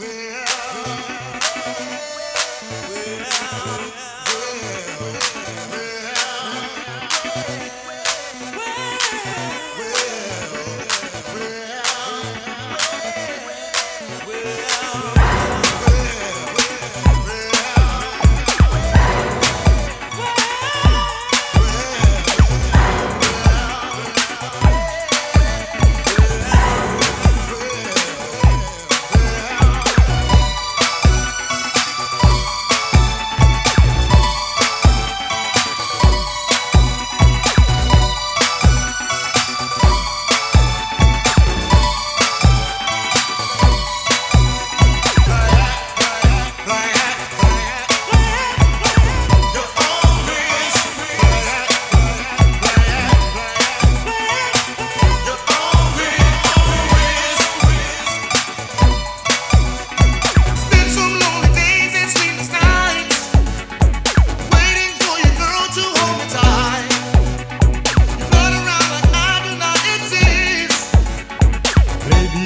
Well, well.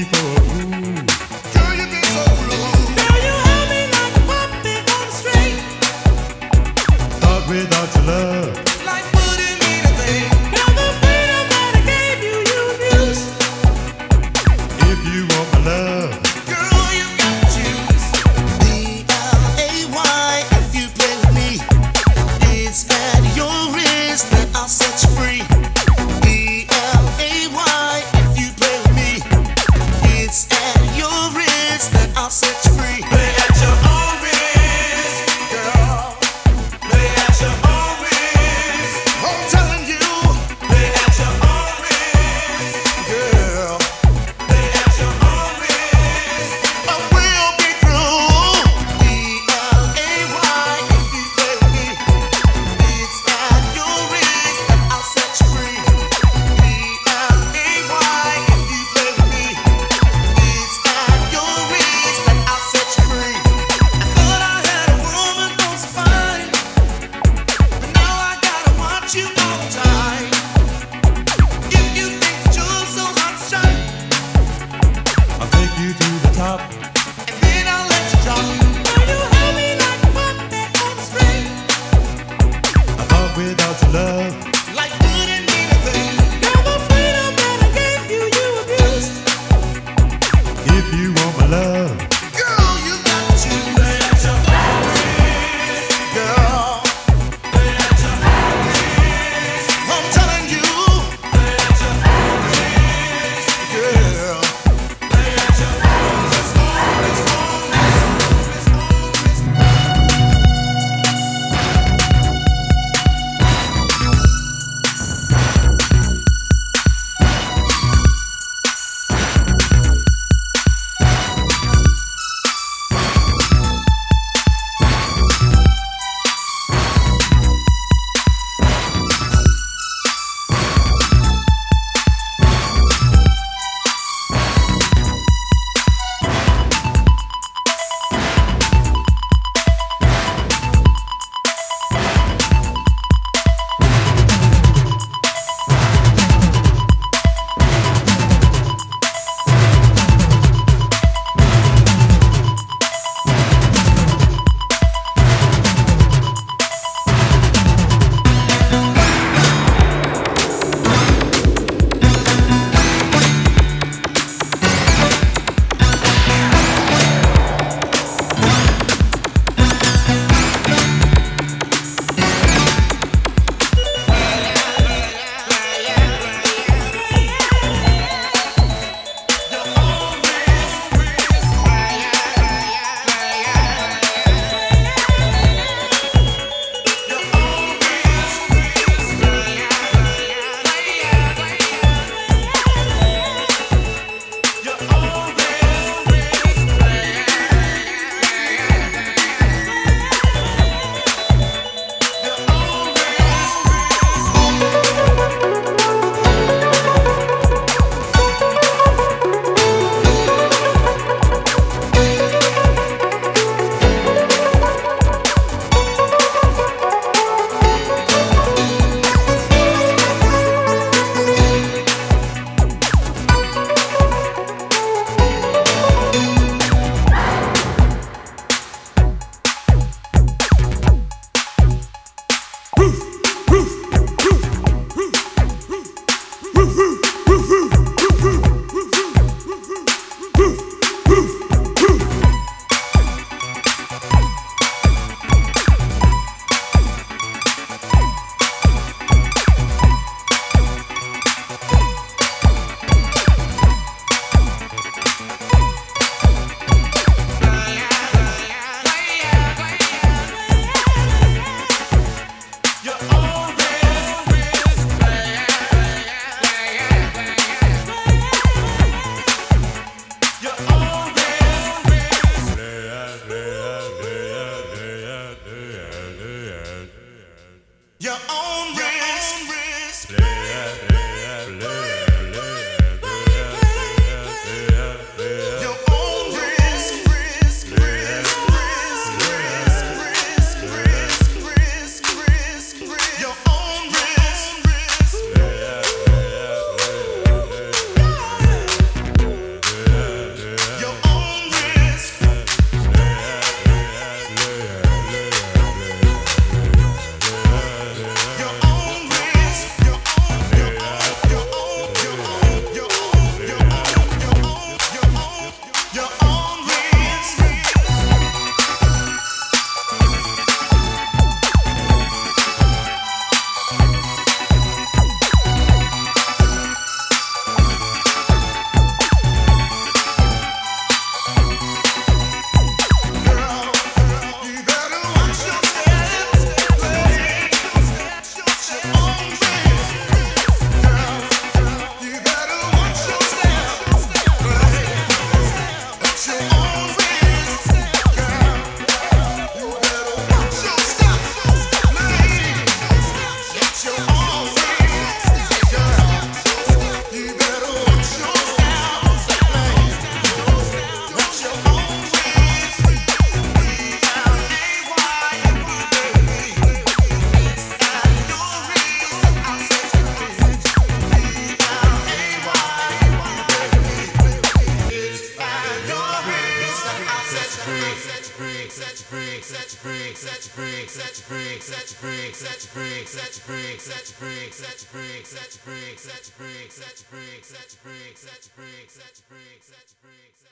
people. Your own. Set free, set free, set free, set free, set free, set free, set free, set free, set free, set free, set free, set free, set free, set you free.